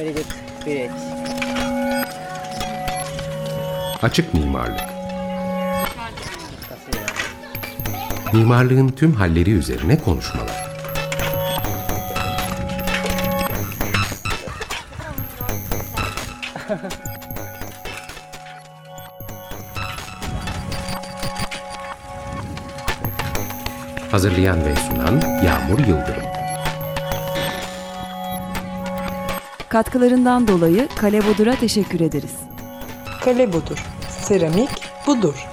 Very good. Great. Açık mimarlık. Mimarlığın tüm halleri üzerine konuşmalar. Hazırlayan ve sunan Yağmur Yıldırım. Katkılarından dolayı Kale Bodur'a teşekkür ederiz. Kale budur. Seramik budur.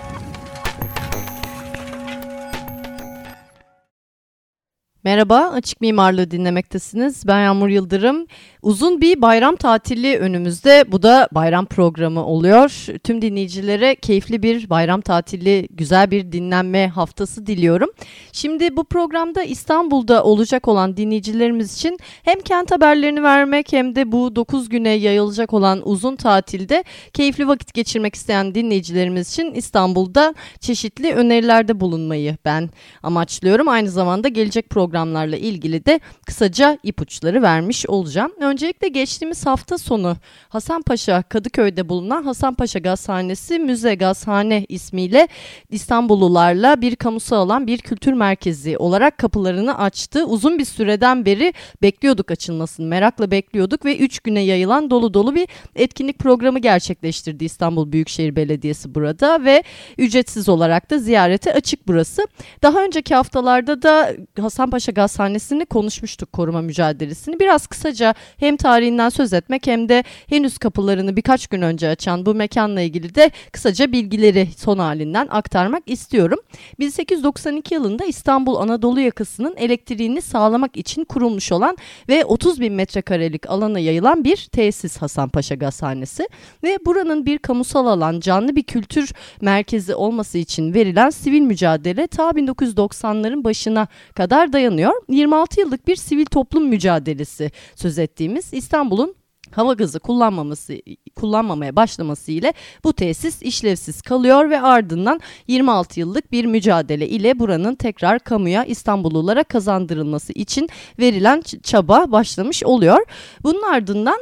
Merhaba, Açık Mimarlığı dinlemektesiniz. Ben Yağmur Yıldırım. Uzun bir bayram tatili önümüzde. Bu da bayram programı oluyor. Tüm dinleyicilere keyifli bir bayram tatili, güzel bir dinlenme haftası diliyorum. Şimdi bu programda İstanbul'da olacak olan dinleyicilerimiz için hem kent haberlerini vermek hem de bu 9 güne yayılacak olan uzun tatilde keyifli vakit geçirmek isteyen dinleyicilerimiz için İstanbul'da çeşitli önerilerde bulunmayı ben amaçlıyorum. Aynı zamanda gelecek programlarla ilgili de kısaca ipuçları vermiş olacağım. Öncelikle geçtiğimiz hafta sonu Hasanpaşa Kadıköy'de bulunan Hasanpaşa Gazhanesi Müze Gazhane ismiyle İstanbullularla bir kamusal alan bir kültür merkezi olarak kapılarını açtı. Uzun bir süreden beri bekliyorduk açılmasını merakla bekliyorduk ve 3 güne yayılan dolu dolu bir etkinlik programı gerçekleştirdi İstanbul Büyükşehir Belediyesi burada ve ücretsiz olarak da ziyarete açık burası. Daha önceki haftalarda da Hasanpaşa Gazhanesi'ni konuşmuştuk koruma mücadelesini. Biraz kısaca hem tarihinden söz etmek hem de henüz kapılarını birkaç gün önce açan bu mekanla ilgili de kısaca bilgileri son halinden aktarmak istiyorum. 1892 yılında İstanbul Anadolu yakasının elektriğini sağlamak için kurulmuş olan ve 30 bin metrekarelik alana yayılan bir tesis Hasanpaşa Gazhanesi ve buranın bir kamusal alan canlı bir kültür merkezi olması için verilen sivil mücadele ta 1990'ların başına kadar dayanıyor. 26 yıllık bir sivil toplum mücadelesi söz ettiğimiz İstanbul'un hava gazı kullanmaması kullanmamaya başlaması ile bu tesis işlevsiz kalıyor ve ardından 26 yıllık bir mücadele ile buranın tekrar kamuya İstanbullulara kazandırılması için verilen çaba başlamış oluyor. Bunun ardından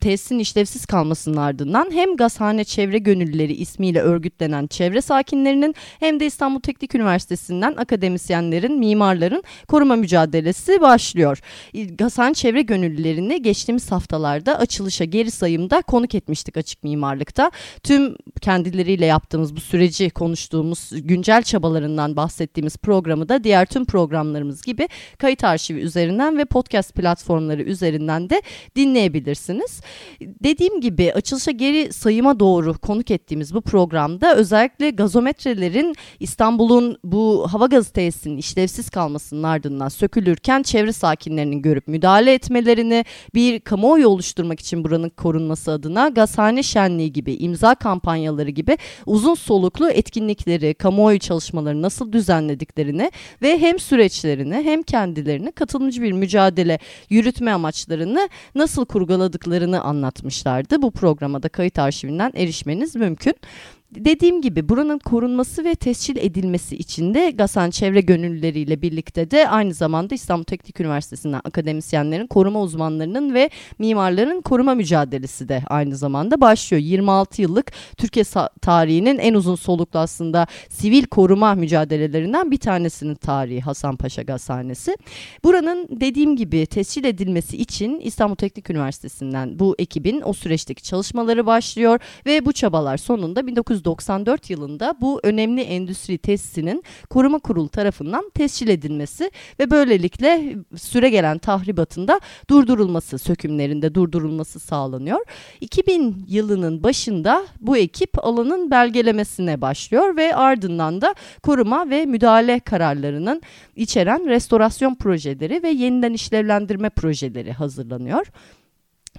tesisin işlevsiz kalmasının ardından hem Gazhane Çevre Gönüllüleri ismiyle örgütlenen çevre sakinlerinin hem de İstanbul Teknik Üniversitesi'nden akademisyenlerin, mimarların koruma mücadelesi başlıyor. Gazhane Çevre Gönüllülerini geçtiğimiz haftalarda açılışa geri sayımda konuk etmiştik açık mimarlıkta. Tüm kendileriyle yaptığımız bu süreci konuştuğumuz güncel çabalarından bahsettiğimiz programı da diğer tüm programlarımız gibi kayıt arşivi üzerinden ve podcast platformları üzerinden de dinleyebilirsiniz. Dediğim gibi açılışa geri sayıma doğru konuk ettiğimiz bu programda özellikle gazometrelerin İstanbul'un bu hava gazı tesisinin işlevsiz kalmasının ardından sökülürken çevre sakinlerinin görüp müdahale etmelerini bir kamuoyu oluşturmak için buranın korunması adına gazhane şenliği gibi imza kampanyaları gibi uzun soluklu etkinlikleri, kamuoyu çalışmaları nasıl düzenlediklerini ve hem süreçlerini hem kendilerini katılımcı bir mücadele yürütme amaçlarını nasıl kurguladıklarını anlatmışlardı. Bu programa da kayıt arşivinden erişmeniz mümkün. Dediğim gibi buranın korunması ve tescil edilmesi için de GASAN çevre gönüllüleriyle birlikte de aynı zamanda İstanbul Teknik Üniversitesi'nden akademisyenlerin, koruma uzmanlarının ve mimarların koruma mücadelesi de aynı zamanda başlıyor. 26 yıllık Türkiye tarihinin en uzun soluklu aslında sivil koruma mücadelelerinden bir tanesinin tarihi Hasanpaşa Gazhanesi. Buranın dediğim gibi tescil edilmesi için İstanbul Teknik Üniversitesi'nden bu ekibin o süreçteki çalışmaları başlıyor ve bu çabalar sonunda 19 1994 yılında bu önemli endüstri tesisinin koruma kurulu tarafından tescil edilmesi ve böylelikle süre gelen tahribatında durdurulması, sökümlerinde durdurulması sağlanıyor. 2000 yılının başında bu ekip alanın belgelemesine başlıyor ve ardından da koruma ve müdahale kararlarının içeren restorasyon projeleri ve yeniden işlevlendirme projeleri hazırlanıyor.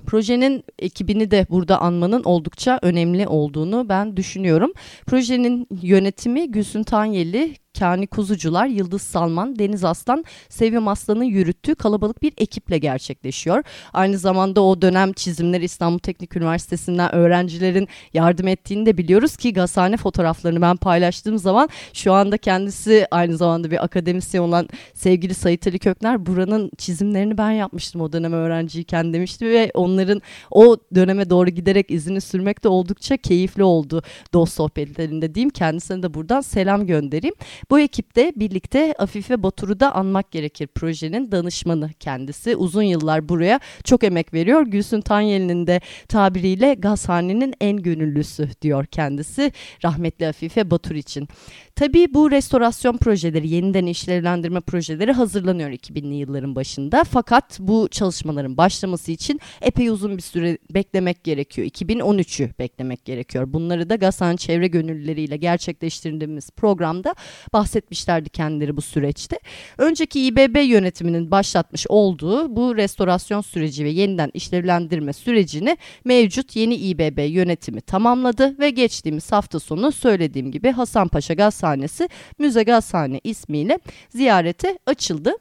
Projenin ekibini de burada anmanın oldukça önemli olduğunu ben düşünüyorum. Projenin yönetimi Gülsün Tanyeli Kani Kuzucular, Yıldız Salman, Deniz Aslan, Sevim Aslan'ın yürüttüğü kalabalık bir ekiple gerçekleşiyor. Aynı zamanda o dönem çizimleri İstanbul Teknik Üniversitesi'nden öğrencilerin yardım ettiğini de biliyoruz ki gazhane fotoğraflarını ben paylaştığım zaman şu anda kendisi aynı zamanda bir akademisyen olan sevgili Sayit Ali Kökner buranın çizimlerini ben yapmıştım o dönem öğrenciyken demişti ve onların o döneme doğru giderek izini sürmek de oldukça keyifli oldu dost sohbetlerinde diyeyim. Kendisine de buradan selam göndereyim. Bu ekipte birlikte Afife Batur'u da anmak gerekir. Projenin danışmanı kendisi. Uzun yıllar buraya çok emek veriyor. Gülsün Tanyeli'nin de tabiriyle gazhanenin en gönüllüsü diyor kendisi. Rahmetli Afife Batur için. Tabii bu restorasyon projeleri, yeniden işlevlendirme projeleri hazırlanıyor 2000'li yılların başında. Fakat bu çalışmaların başlaması için epey uzun bir süre beklemek gerekiyor. 2013'ü beklemek gerekiyor. Bunları da Gazhane Çevre Gönüllüleriyle gerçekleştirdiğimiz programda bahsetmişlerdi kendileri bu süreçte. Önceki İBB yönetiminin başlatmış olduğu bu restorasyon süreci ve yeniden işlevlendirme sürecini mevcut yeni İBB yönetimi tamamladı ve geçtiğimiz hafta sonu söylediğim gibi Hasanpaşa Gazhanesi Müze Gazhane ismiyle ziyarete açıldı.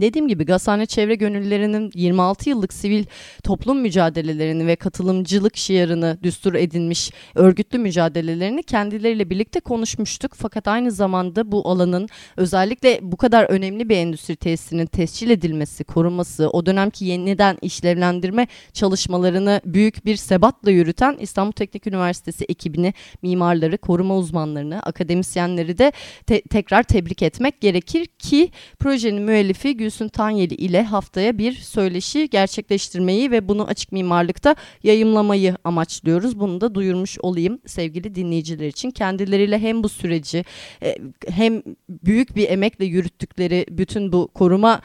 Dediğim gibi Gazhane Çevre Gönüllülerinin 26 yıllık sivil toplum mücadelelerini ve katılımcılık şiarını düstur edinmiş örgütlü mücadelelerini kendileriyle birlikte konuşmuştuk. Fakat aynı zamanda bu alanın özellikle bu kadar önemli bir endüstri tesisinin tescil edilmesi, korunması, o dönemki yeniden işlevlendirme çalışmalarını büyük bir sebatla yürüten İstanbul Teknik Üniversitesi ekibini, mimarları, koruma uzmanlarını, akademisyenleri de te- tekrar tebrik etmek gerekir ki projenin müellifi Gülsün Tanyeli ile haftaya bir söyleşi gerçekleştirmeyi ve bunu açık mimarlıkta yayımlamayı amaçlıyoruz. Bunu da duyurmuş olayım sevgili dinleyiciler için. Kendileriyle hem bu süreci e, hem büyük bir emekle yürüttükleri bütün bu koruma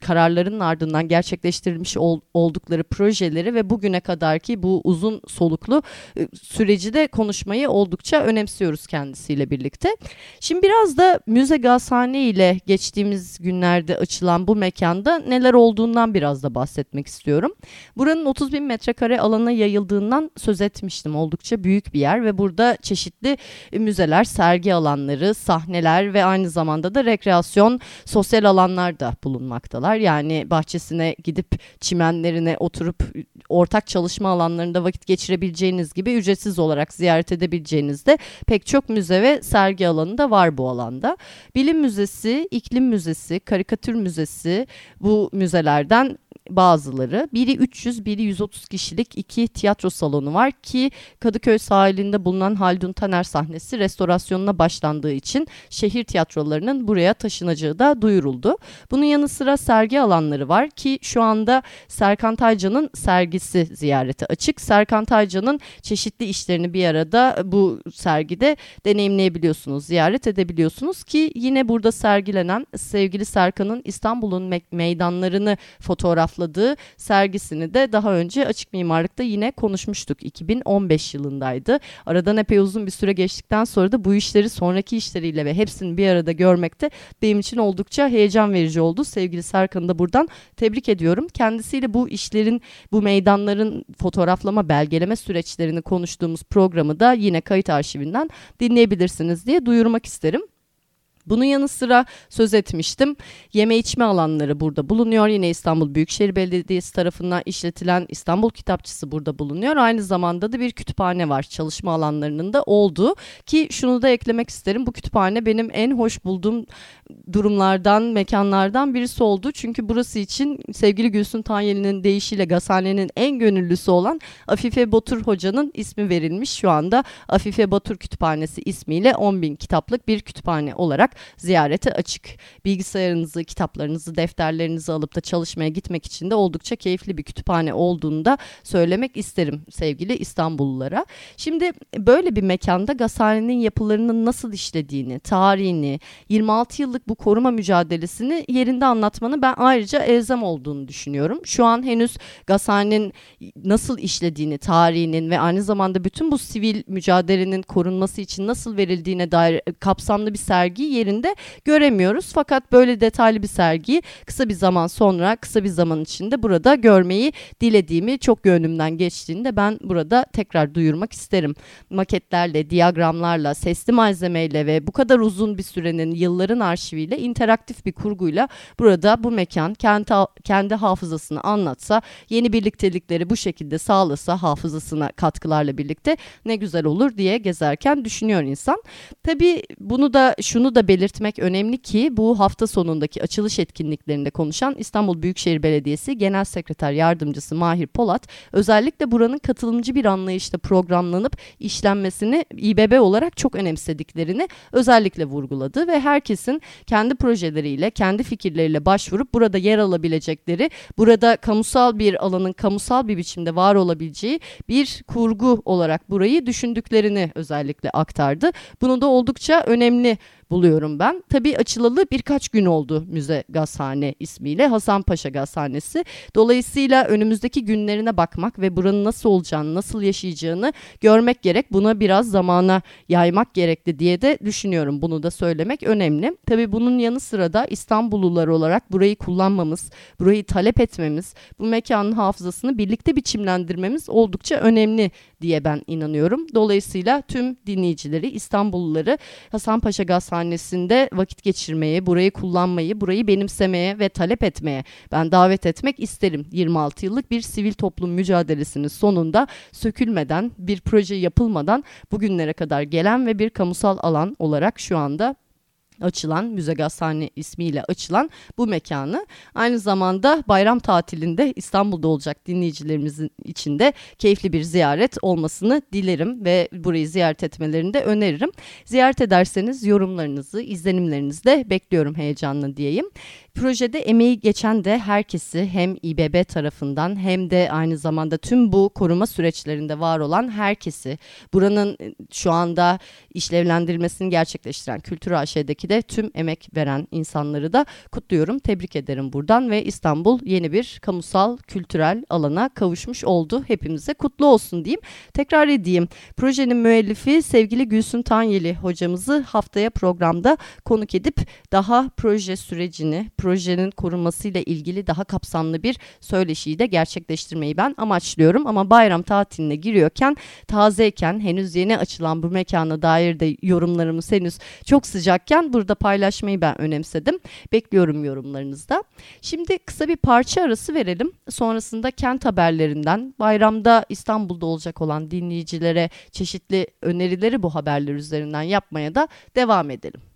kararlarının ardından gerçekleştirilmiş ol, oldukları projeleri ve bugüne kadarki bu uzun soluklu e, süreci de konuşmayı oldukça önemsiyoruz kendisiyle birlikte. Şimdi biraz da Müze Gazhane ile geçtiğimiz günlerde açılan bu mekanda neler olduğundan biraz da bahsetmek istiyorum. Buranın 30 bin metrekare alana yayıldığından söz etmiştim. Oldukça büyük bir yer ve burada çeşitli müzeler, sergi alanları, sahneler ve aynı zamanda da rekreasyon, sosyal alanlar da bulunmakta noktalar. Yani bahçesine gidip çimenlerine oturup ortak çalışma alanlarında vakit geçirebileceğiniz gibi ücretsiz olarak ziyaret edebileceğiniz de pek çok müze ve sergi alanı da var bu alanda. Bilim Müzesi, İklim Müzesi, Karikatür Müzesi bu müzelerden bazıları. Biri 300, biri 130 kişilik iki tiyatro salonu var ki Kadıköy sahilinde bulunan Haldun Taner sahnesi restorasyonuna başlandığı için şehir tiyatrolarının buraya taşınacağı da duyuruldu. Bunun yanı sıra sergi alanları var ki şu anda Serkan Taycan'ın sergisi ziyarete açık. Serkan Taycan'ın çeşitli işlerini bir arada bu sergide deneyimleyebiliyorsunuz, ziyaret edebiliyorsunuz ki yine burada sergilenen sevgili Serkan'ın İstanbul'un me meydanlarını fotoğraf fotoğrafladığı sergisini de daha önce açık mimarlıkta yine konuşmuştuk. 2015 yılındaydı. Aradan epey uzun bir süre geçtikten sonra da bu işleri sonraki işleriyle ve hepsini bir arada görmekte benim için oldukça heyecan verici oldu. Sevgili Serkan'ı da buradan tebrik ediyorum. Kendisiyle bu işlerin, bu meydanların fotoğraflama, belgeleme süreçlerini konuştuğumuz programı da yine kayıt arşivinden dinleyebilirsiniz diye duyurmak isterim. Bunun yanı sıra söz etmiştim. Yeme içme alanları burada bulunuyor. Yine İstanbul Büyükşehir Belediyesi tarafından işletilen İstanbul Kitapçısı burada bulunuyor. Aynı zamanda da bir kütüphane var çalışma alanlarının da olduğu. Ki şunu da eklemek isterim. Bu kütüphane benim en hoş bulduğum durumlardan, mekanlardan birisi oldu. Çünkü burası için sevgili Gülsün Tanyeli'nin deyişiyle Gazhane'nin en gönüllüsü olan Afife Batur Hoca'nın ismi verilmiş. Şu anda Afife Batur Kütüphanesi ismiyle 10 bin kitaplık bir kütüphane olarak ziyarete açık. Bilgisayarınızı, kitaplarınızı, defterlerinizi alıp da çalışmaya gitmek için de oldukça keyifli bir kütüphane olduğunu da söylemek isterim sevgili İstanbullulara. Şimdi böyle bir mekanda Gazhane'nin yapılarının nasıl işlediğini, tarihini, 26 yıllık yıllık bu koruma mücadelesini yerinde anlatmanın ben ayrıca elzem olduğunu düşünüyorum. Şu an henüz Gazhane'nin nasıl işlediğini, tarihinin ve aynı zamanda bütün bu sivil mücadelenin korunması için nasıl verildiğine dair kapsamlı bir sergi yerinde göremiyoruz. Fakat böyle detaylı bir sergiyi kısa bir zaman sonra, kısa bir zaman içinde burada görmeyi dilediğimi çok gönlümden geçtiğinde ben burada tekrar duyurmak isterim. Maketlerle, diyagramlarla, sesli malzemeyle ve bu kadar uzun bir sürenin yılların arşiviyle interaktif bir kurguyla burada bu mekan kendi, kendi hafızasını anlatsa, yeni birliktelikleri bu şekilde sağlasa hafızasına katkılarla birlikte ne güzel olur diye gezerken düşünüyor insan. Tabii bunu da şunu da belirtmek önemli ki bu hafta sonundaki açılış etkinliklerinde konuşan İstanbul Büyükşehir Belediyesi Genel Sekreter Yardımcısı Mahir Polat özellikle buranın katılımcı bir anlayışla programlanıp işlenmesini İBB olarak çok önemsediklerini özellikle vurguladı ve herkesin kendi projeleriyle, kendi fikirleriyle başvurup burada yer alabilecekleri, burada kamusal bir alanın kamusal bir biçimde var olabileceği bir kurgu olarak burayı düşündüklerini özellikle aktardı. Bunu da oldukça önemli buluyorum ben. Tabii açılalı birkaç gün oldu Müze Gazhane ismiyle Hasanpaşa Gazhanesi. Dolayısıyla önümüzdeki günlerine bakmak ve buranın nasıl olacağını, nasıl yaşayacağını görmek gerek. Buna biraz zamana yaymak gerekli diye de düşünüyorum. Bunu da söylemek önemli. Tabii bunun yanı sıra da İstanbullular olarak burayı kullanmamız, burayı talep etmemiz, bu mekanın hafızasını birlikte biçimlendirmemiz oldukça önemli diye ben inanıyorum. Dolayısıyla tüm dinleyicileri, İstanbulluları Hasanpaşa Gazhanesi'nde vakit geçirmeye, burayı kullanmayı, burayı benimsemeye ve talep etmeye ben davet etmek isterim. 26 yıllık bir sivil toplum mücadelesinin sonunda sökülmeden, bir proje yapılmadan bugünlere kadar gelen ve bir kamusal alan olarak şu anda açılan Müze Gazhane ismiyle açılan bu mekanı aynı zamanda bayram tatilinde İstanbul'da olacak dinleyicilerimizin içinde keyifli bir ziyaret olmasını dilerim ve burayı ziyaret etmelerini de öneririm. Ziyaret ederseniz yorumlarınızı, izlenimlerinizi de bekliyorum heyecanla diyeyim. Projede emeği geçen de herkesi hem İBB tarafından hem de aynı zamanda tüm bu koruma süreçlerinde var olan herkesi buranın şu anda işlevlendirmesini gerçekleştiren Kültür AŞ'deki de tüm emek veren insanları da kutluyorum. Tebrik ederim buradan ve İstanbul yeni bir kamusal kültürel alana kavuşmuş oldu. Hepimize kutlu olsun diyeyim. Tekrar edeyim. Projenin müellifi sevgili Gülsün Tanyeli hocamızı haftaya programda konuk edip daha proje sürecini, projenin korunmasıyla ilgili daha kapsamlı bir söyleşiyi de gerçekleştirmeyi ben amaçlıyorum. Ama bayram tatiline giriyorken, tazeyken, henüz yeni açılan bu mekana dair de yorumlarımız henüz çok sıcakken burada paylaşmayı ben önemsedim. Bekliyorum yorumlarınızda. Şimdi kısa bir parça arası verelim. Sonrasında kent haberlerinden bayramda İstanbul'da olacak olan dinleyicilere çeşitli önerileri bu haberler üzerinden yapmaya da devam edelim.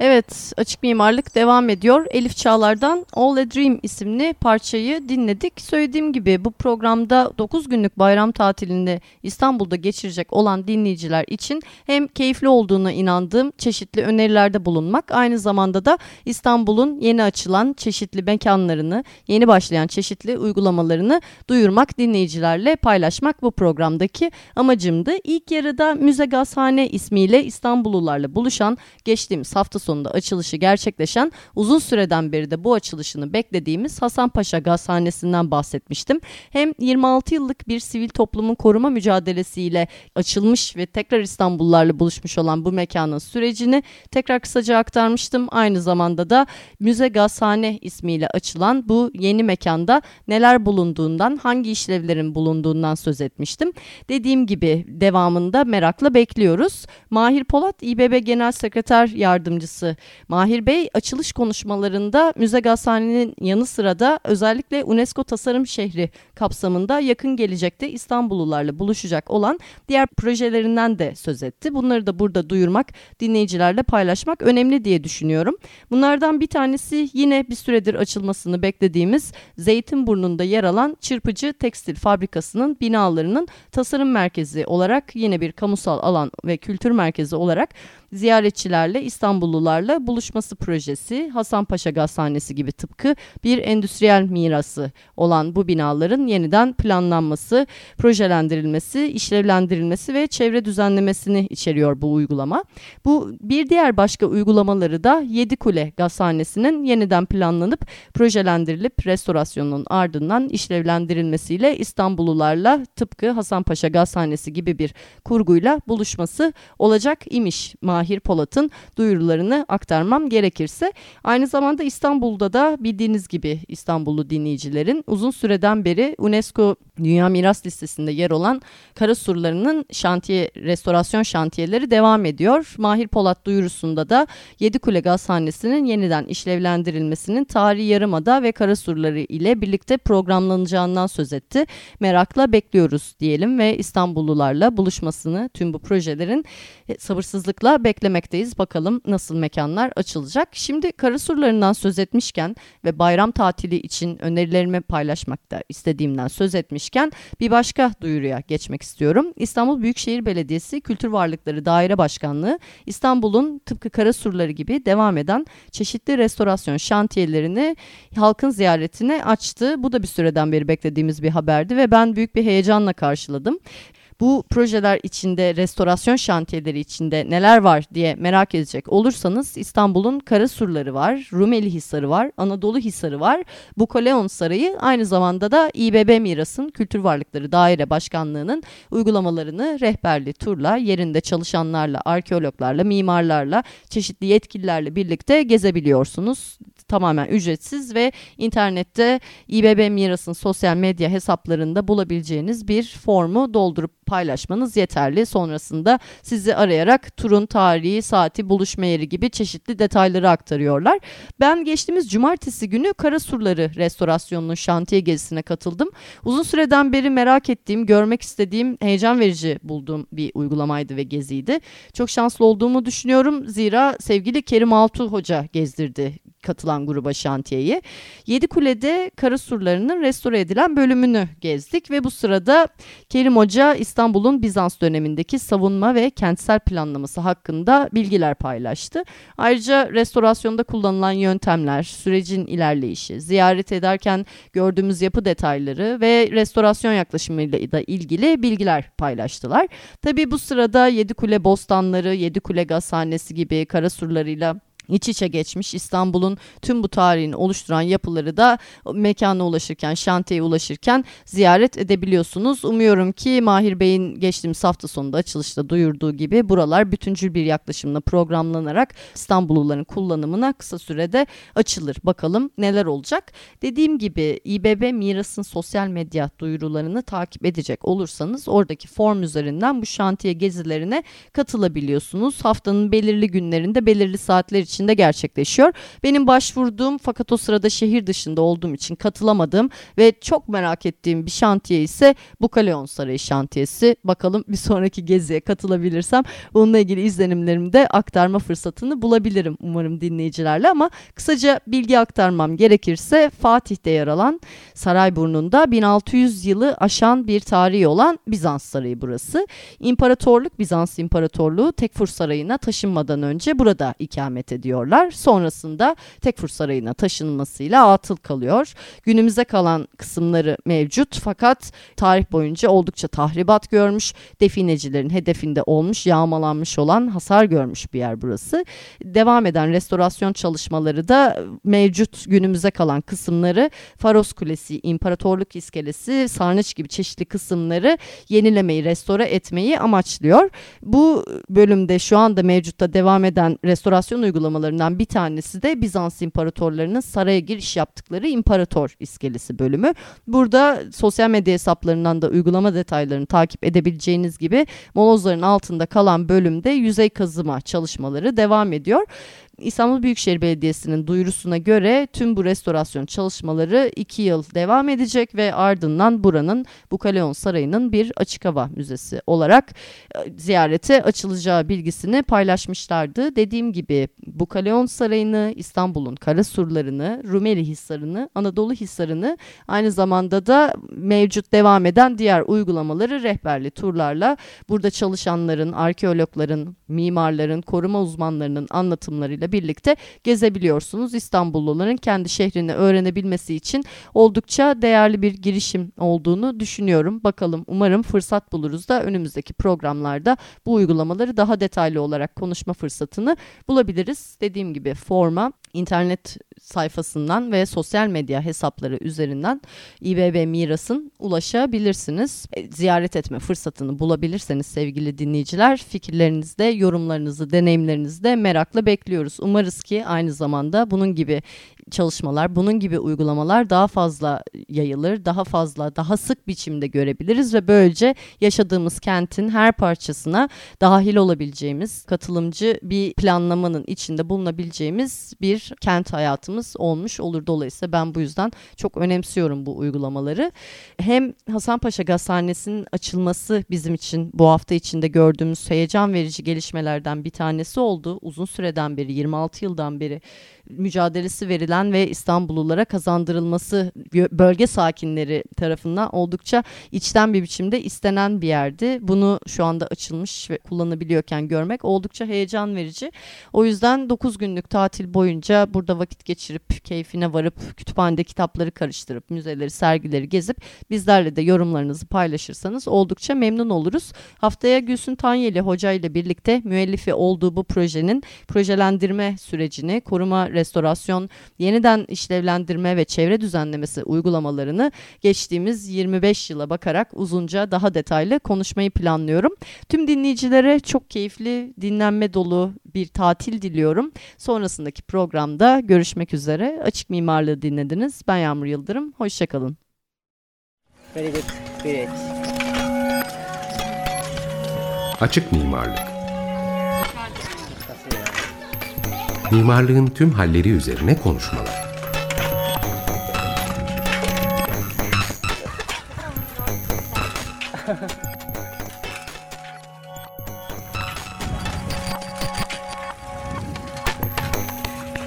Evet, Açık Mimarlık devam ediyor. Elif Çağlar'dan All a Dream isimli parçayı dinledik. Söylediğim gibi bu programda 9 günlük bayram tatilinde İstanbul'da geçirecek olan dinleyiciler için hem keyifli olduğuna inandığım çeşitli önerilerde bulunmak, aynı zamanda da İstanbul'un yeni açılan çeşitli mekanlarını, yeni başlayan çeşitli uygulamalarını duyurmak, dinleyicilerle paylaşmak bu programdaki amacımdı. İlk yarıda Müze Gazhane ismiyle İstanbullularla buluşan geçtiğimiz hafta sonunda açılışı gerçekleşen uzun süreden beri de bu açılışını beklediğimiz Hasanpaşa Gazhanesi'nden bahsetmiştim. Hem 26 yıllık bir sivil toplumun koruma mücadelesiyle açılmış ve tekrar İstanbullularla buluşmuş olan bu mekanın sürecini tekrar kısaca aktarmıştım. Aynı zamanda da Müze Gazhane ismiyle açılan bu yeni mekanda neler bulunduğundan, hangi işlevlerin bulunduğundan söz etmiştim. Dediğim gibi devamında merakla bekliyoruz. Mahir Polat İBB Genel Sekreter Yardımcısı Başkanısı Mahir Bey açılış konuşmalarında Müze Gazhane'nin yanı sıra da özellikle UNESCO Tasarım Şehri kapsamında yakın gelecekte İstanbullularla buluşacak olan diğer projelerinden de söz etti. Bunları da burada duyurmak, dinleyicilerle paylaşmak önemli diye düşünüyorum. Bunlardan bir tanesi yine bir süredir açılmasını beklediğimiz Zeytinburnu'nda yer alan Çırpıcı Tekstil Fabrikası'nın binalarının tasarım merkezi olarak yine bir kamusal alan ve kültür merkezi olarak ziyaretçilerle İstanbullular İstanbullularla buluşması projesi Hasanpaşa Gazhanesi gibi tıpkı bir endüstriyel mirası olan bu binaların yeniden planlanması, projelendirilmesi, işlevlendirilmesi ve çevre düzenlemesini içeriyor bu uygulama. Bu bir diğer başka uygulamaları da Yedikule Gazhanesi'nin yeniden planlanıp projelendirilip restorasyonun ardından işlevlendirilmesiyle İstanbullularla tıpkı Hasanpaşa Gazhanesi gibi bir kurguyla buluşması olacak imiş Mahir Polat'ın duyurularını aktarmam gerekirse. Aynı zamanda İstanbul'da da bildiğiniz gibi İstanbullu dinleyicilerin uzun süreden beri UNESCO Dünya Miras Listesi'nde yer olan kara surlarının şantiye, restorasyon şantiyeleri devam ediyor. Mahir Polat duyurusunda da Yedikule Gazhanesi'nin yeniden işlevlendirilmesinin tarihi yarımada ve kara surları ile birlikte programlanacağından söz etti. Merakla bekliyoruz diyelim ve İstanbullularla buluşmasını tüm bu projelerin e, sabırsızlıkla beklemekteyiz. Bakalım nasıl mekanlar açılacak. Şimdi kara surlarından söz etmişken ve bayram tatili için önerilerimi paylaşmakta istediğimden söz etmişken bir başka duyuruya geçmek istiyorum. İstanbul Büyükşehir Belediyesi Kültür Varlıkları Daire Başkanlığı İstanbul'un tıpkı kara surları gibi devam eden çeşitli restorasyon şantiyelerini halkın ziyaretine açtı. Bu da bir süreden beri beklediğimiz bir haberdi ve ben büyük bir heyecanla karşıladım bu projeler içinde, restorasyon şantiyeleri içinde neler var diye merak edecek olursanız İstanbul'un Kara Surları var, Rumeli Hisarı var, Anadolu Hisarı var, Bukoleon Sarayı aynı zamanda da İBB Miras'ın Kültür Varlıkları Daire Başkanlığı'nın uygulamalarını rehberli turla, yerinde çalışanlarla, arkeologlarla, mimarlarla, çeşitli yetkililerle birlikte gezebiliyorsunuz. Tamamen ücretsiz ve internette İBB Miras'ın sosyal medya hesaplarında bulabileceğiniz bir formu doldurup paylaşmanız yeterli. Sonrasında sizi arayarak turun tarihi, saati, buluşma yeri gibi çeşitli detayları aktarıyorlar. Ben geçtiğimiz cumartesi günü Karasurları restorasyonunun şantiye gezisine katıldım. Uzun süreden beri merak ettiğim, görmek istediğim, heyecan verici bulduğum bir uygulamaydı ve geziydi. Çok şanslı olduğumu düşünüyorum. Zira sevgili Kerim Altuğ Hoca gezdirdi katılan gruba şantiyeyi. Yedi Kule'de kara surlarının restore edilen bölümünü gezdik ve bu sırada Kerim Hoca İstanbul'un Bizans dönemindeki savunma ve kentsel planlaması hakkında bilgiler paylaştı. Ayrıca restorasyonda kullanılan yöntemler, sürecin ilerleyişi, ziyaret ederken gördüğümüz yapı detayları ve restorasyon yaklaşımıyla da ilgili bilgiler paylaştılar. Tabii bu sırada Yedi Kule bostanları, Yedi Kule gazhanesi gibi kara surlarıyla iç içe geçmiş İstanbul'un tüm bu tarihini oluşturan yapıları da mekana ulaşırken, şantiyeye ulaşırken ziyaret edebiliyorsunuz. Umuyorum ki Mahir Bey'in geçtiğimiz hafta sonunda açılışta duyurduğu gibi buralar bütüncül bir yaklaşımla programlanarak İstanbulluların kullanımına kısa sürede açılır. Bakalım neler olacak. Dediğim gibi İBB Miras'ın sosyal medya duyurularını takip edecek olursanız oradaki form üzerinden bu şantiye gezilerine katılabiliyorsunuz. Haftanın belirli günlerinde belirli saatler için içinde gerçekleşiyor. Benim başvurduğum fakat o sırada şehir dışında olduğum için katılamadığım ve çok merak ettiğim bir şantiye ise Bukaleon Sarayı şantiyesi. Bakalım bir sonraki geziye katılabilirsem bununla ilgili izlenimlerimi de aktarma fırsatını bulabilirim umarım dinleyicilerle ama kısaca bilgi aktarmam gerekirse Fatih'te yer alan Sarayburnu'nda 1600 yılı aşan bir tarihi olan Bizans Sarayı burası. İmparatorluk Bizans İmparatorluğu Tekfur Sarayı'na taşınmadan önce burada ikamet ediyor ediyorlar. Sonrasında Tekfur Sarayı'na taşınmasıyla atıl kalıyor. Günümüze kalan kısımları mevcut fakat tarih boyunca oldukça tahribat görmüş. Definecilerin hedefinde olmuş, yağmalanmış olan hasar görmüş bir yer burası. Devam eden restorasyon çalışmaları da mevcut günümüze kalan kısımları Faros Kulesi, İmparatorluk İskelesi, Sarnıç gibi çeşitli kısımları yenilemeyi, restore etmeyi amaçlıyor. Bu bölümde şu anda mevcutta devam eden restorasyon uygulamaları uygulamalarından bir tanesi de Bizans imparatorlarının saraya giriş yaptıkları imparator iskelesi bölümü. Burada sosyal medya hesaplarından da uygulama detaylarını takip edebileceğiniz gibi molozların altında kalan bölümde yüzey kazıma çalışmaları devam ediyor. İstanbul Büyükşehir Belediyesi'nin duyurusuna göre tüm bu restorasyon çalışmaları 2 yıl devam edecek ve ardından buranın Bukaleon Sarayı'nın bir açık hava müzesi olarak e, ziyarete açılacağı bilgisini paylaşmışlardı. Dediğim gibi Bukaleon Sarayı'nı, İstanbul'un kara surlarını, Rumeli Hisarı'nı, Anadolu Hisarı'nı aynı zamanda da mevcut devam eden diğer uygulamaları rehberli turlarla burada çalışanların, arkeologların, mimarların, koruma uzmanlarının anlatımlarıyla birlikte gezebiliyorsunuz. İstanbulluların kendi şehrini öğrenebilmesi için oldukça değerli bir girişim olduğunu düşünüyorum. Bakalım umarım fırsat buluruz da önümüzdeki programlarda bu uygulamaları daha detaylı olarak konuşma fırsatını bulabiliriz. Dediğim gibi forma internet sayfasından ve sosyal medya hesapları üzerinden İBB Miras'ın ulaşabilirsiniz. E, ziyaret etme fırsatını bulabilirseniz sevgili dinleyiciler fikirlerinizi de yorumlarınızı, deneyimlerinizi de merakla bekliyoruz. Umarız ki aynı zamanda bunun gibi çalışmalar, bunun gibi uygulamalar daha fazla yayılır, daha fazla, daha sık biçimde görebiliriz ve böylece yaşadığımız kentin her parçasına dahil olabileceğimiz, katılımcı bir planlamanın içinde bulunabileceğimiz bir kent hayatımız olmuş olur. Dolayısıyla ben bu yüzden çok önemsiyorum bu uygulamaları. Hem Hasanpaşa Gazhanesi'nin açılması bizim için bu hafta içinde gördüğümüz heyecan verici gelişmelerden bir tanesi oldu. Uzun süreden beri, 26 yıldan beri mücadelesi verilen ve İstanbullulara kazandırılması bölge sakinleri tarafından oldukça içten bir biçimde istenen bir yerdi. Bunu şu anda açılmış ve kullanabiliyorken görmek oldukça heyecan verici. O yüzden 9 günlük tatil boyunca burada vakit geçirip keyfine varıp kütüphanede kitapları karıştırıp müzeleri, sergileri gezip bizlerle de yorumlarınızı paylaşırsanız oldukça memnun oluruz. Haftaya Gülsün Tanyeli Hoca ile birlikte müellifi olduğu bu projenin projelendirme sürecini, koruma restorasyon, yeniden işlevlendirme ve çevre düzenlemesi uygulamalarını geçtiğimiz 25 yıla bakarak uzunca daha detaylı konuşmayı planlıyorum. Tüm dinleyicilere çok keyifli, dinlenme dolu bir tatil diliyorum. Sonrasındaki programda görüşmek üzere. Açık Mimarlığı dinlediniz. Ben Yağmur Yıldırım. Hoşçakalın. Very good. Great. Açık Mimarlık Mimarlığın tüm halleri üzerine konuşmalar.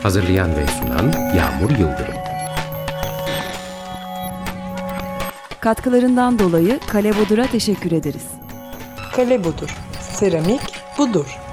Hazırlayan ve sunan Yağmur Yıldırım. Katkılarından dolayı Kale Bodur'a teşekkür ederiz. Kale budur. Seramik budur.